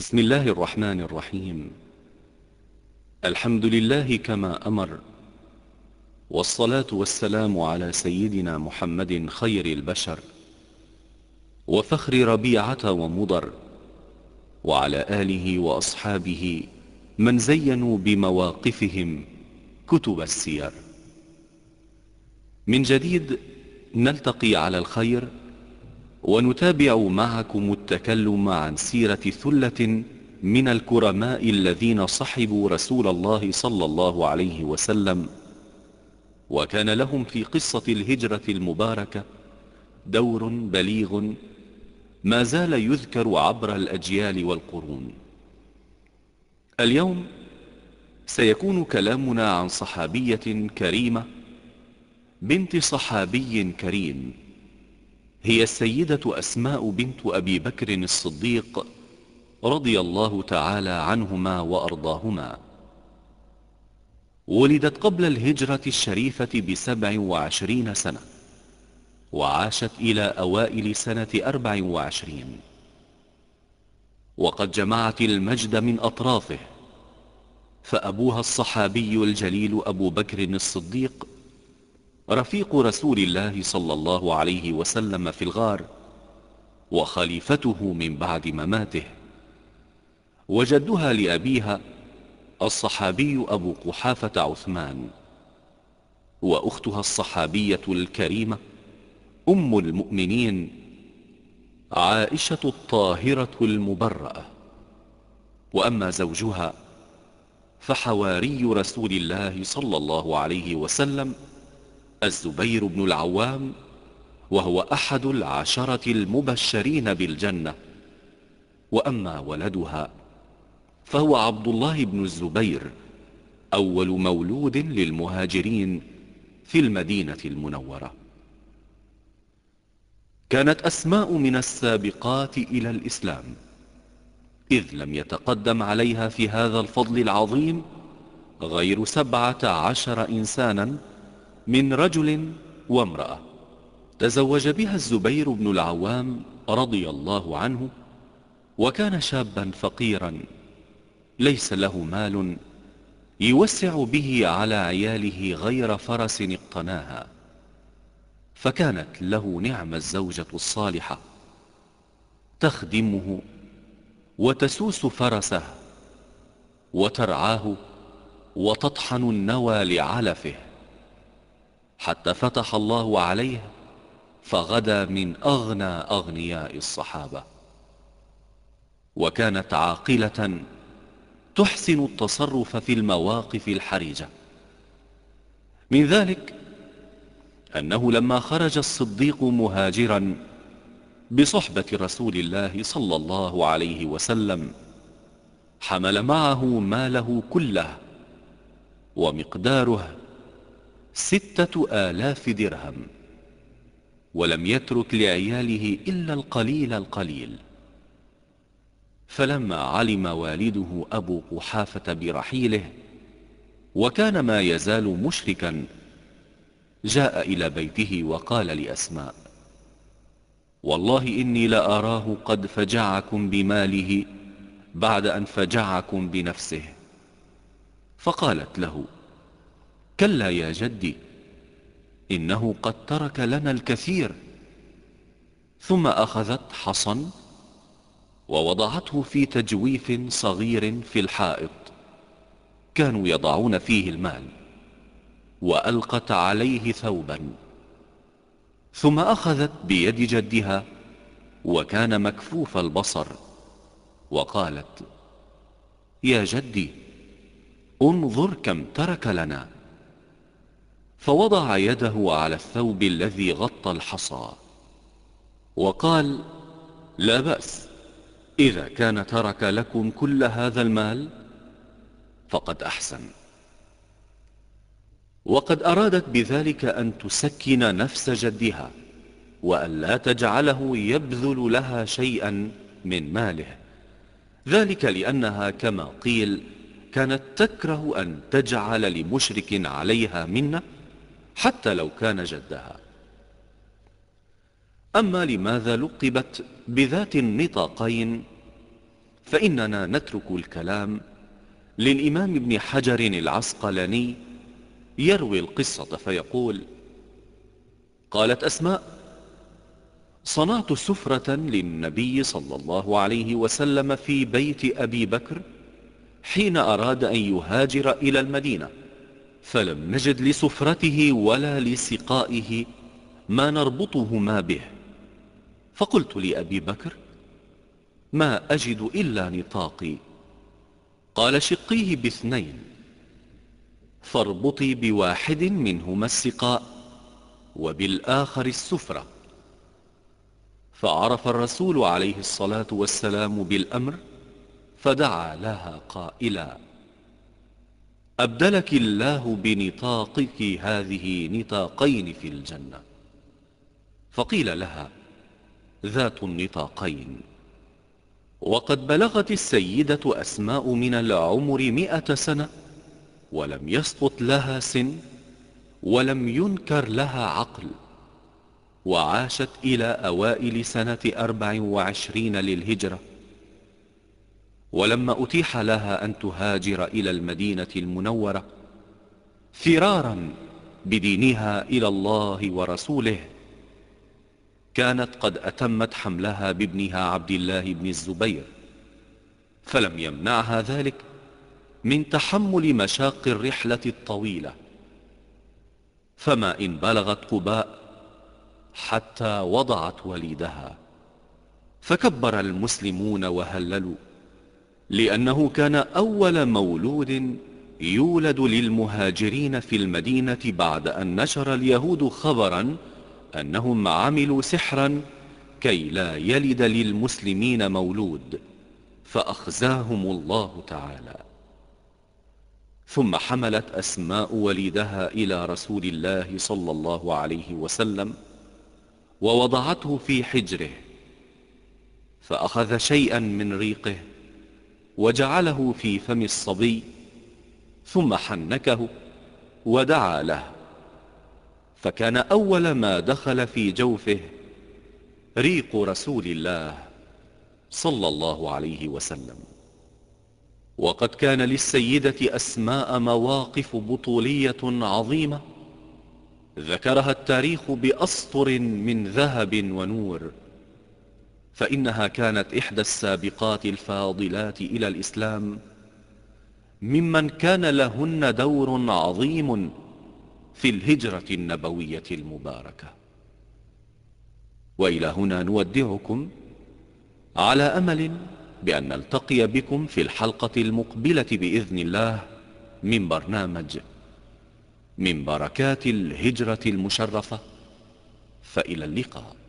بسم الله الرحمن الرحيم. الحمد لله كما أمر. والصلاة والسلام على سيدنا محمد خير البشر. وفخر ربيعة ومضر. وعلى آله وأصحابه من زينوا بمواقفهم كتب السير. من جديد نلتقي على الخير ونتابع معكم التكلم عن سيرة ثلة من الكرماء الذين صحبوا رسول الله صلى الله عليه وسلم. وكان لهم في قصة الهجرة المباركة دور بليغ ما زال يذكر عبر الأجيال والقرون. اليوم سيكون كلامنا عن صحابية كريمة بنت صحابي كريم. هي السيدة أسماء بنت أبي بكر الصديق رضي الله تعالى عنهما وأرضاهما. ولدت قبل الهجرة الشريفة بسبع وعشرين سنة وعاشت إلى أوائل سنة أربع وعشرين. وقد جمعت المجد من أطرافه فأبوها الصحابي الجليل أبو بكر الصديق رفيق رسول الله صلى الله عليه وسلم في الغار وخليفته من بعد مماته. وجدها لأبيها الصحابي أبو قحافة عثمان وأختها الصحابية الكريمة أم المؤمنين عائشة الطاهرة المبرأة. وأما زوجها فحواري رسول الله صلى الله عليه وسلم الزبير بن العوام وهو أحد العشرة المبشرين بالجنة. وأما ولدها فهو عبد الله بن الزبير أول مولود للمهاجرين في المدينة المنورة. كانت أسماء من السابقات إلى الإسلام إذ لم يتقدم عليها في هذا الفضل العظيم غير سبعة عشر إنسانا من رجل وامرأة تزوج بها الزبير بن العوام رضي الله عنه وكان شابا فقيرا ليس له مال يوسع به على عياله غير فرس اقتناها فكانت له نعم الزوجة الصالحة تخدمه وتسوس فرسه وترعاه وتطحن النوى لعلفه. حتى فتح الله عليه فغدا من أغنى أغنياء الصحابة. وكانت عاقلة تحسن التصرف في المواقف الحرجة. من ذلك أنه لما خرج الصديق مهاجرا بصحبة رسول الله صلى الله عليه وسلم حمل معه ماله كله ومقداره ستة آلاف درهم ولم يترك لعياله إلا القليل القليل. فلما علم والده أبو قحافة برحيله وكان ما يزال مشركا جاء إلى بيته وقال لأسماء والله إني لأراه قد فجعكم بماله بعد أن فجعكم بنفسه. فقالت له كلا يا جدي إنه قد ترك لنا الكثير. ثم أخذت حصن ووضعته في تجويف صغير في الحائط. كانوا يضعون فيه المال وألقت عليه ثوبا. ثم أخذت بيد جدها وكان مكفوف البصر وقالت يا جدي انظر كم ترك لنا. فوضع يده على الثوب الذي غطى الحصى وقال لا بأس إذا كان ترك لكم كل هذا المال فقد أحسن. وقد أرادت بذلك أن تسكن نفس جدها وأن لا تجعله يبذل لها شيئا من ماله. ذلك لأنها كما قيل كانت تكره أن تجعل لمشرك عليها منة حتى لو كان جدها. أما لماذا لقبت بذات النطاقين؟ فإننا نترك الكلام للإمام ابن حجر العسقلاني يروي القصة فيقول قالت أسماء صنعت سفرة للنبي صلى الله عليه وسلم في بيت أبي بكر حين أراد أن يهاجر إلى المدينة. فلم نجد لسفرته ولا لسقائه ما نربطهما به. فقلت لأبي بكر ما أجد إلا نطاقي. قال شقيه باثنين. فاربطي بواحد منهما السقاء وبالآخر السفرة. فعرف الرسول عليه الصلاة والسلام بالأمر فدعا لها قائلا. أبدلك الله بنطاقك هذه نطاقين في الجنة. فقيل لها ذات النطاقين. وقد بلغت السيدة أسماء من العمر مئة سنة ولم يسقط لها سن ولم ينكر لها عقل. وعاشت إلى أوائل سنة أربع وعشرين للهجرة. ولما أتيح لها أن تهاجر إلى المدينة المنورة فرارا بدينها إلى الله ورسوله كانت قد أتمت حملها بابنها عبد الله بن الزبير فلم يمنعها ذلك من تحمل مشاق الرحلة الطويلة. فما إن بلغت قباء حتى وضعت وليدها فكبر المسلمون وهللوا. لأنه كان أول مولود يولد للمهاجرين في المدينة بعد أن نشر اليهود خبرا أنهم عملوا سحرا كي لا يلد للمسلمين مولود فأخزاهم الله تعالى. ثم حملت أسماء وليدها إلى رسول الله صلى الله عليه وسلم ووضعته في حجره فأخذ شيئا من ريقه وجعله في فم الصبي ثم حنكه ودعا له. فكان أول ما دخل في جوفه ريق رسول الله صلى الله عليه وسلم. وقد كان للسيدة أسماء مواقف بطولية عظيمة ذكرها التاريخ بأسطر من ذهب ونور. فإنها كانت إحدى السابقات الفاضلات إلى الإسلام. ممن كان لهن دور عظيم في الهجرة النبوية المباركة. وإلى هنا نودعكم على أمل بأن نلتقي بكم في الحلقة المقبلة بإذن الله من برنامج من بركات الهجرة المشرفة. فإلى اللقاء.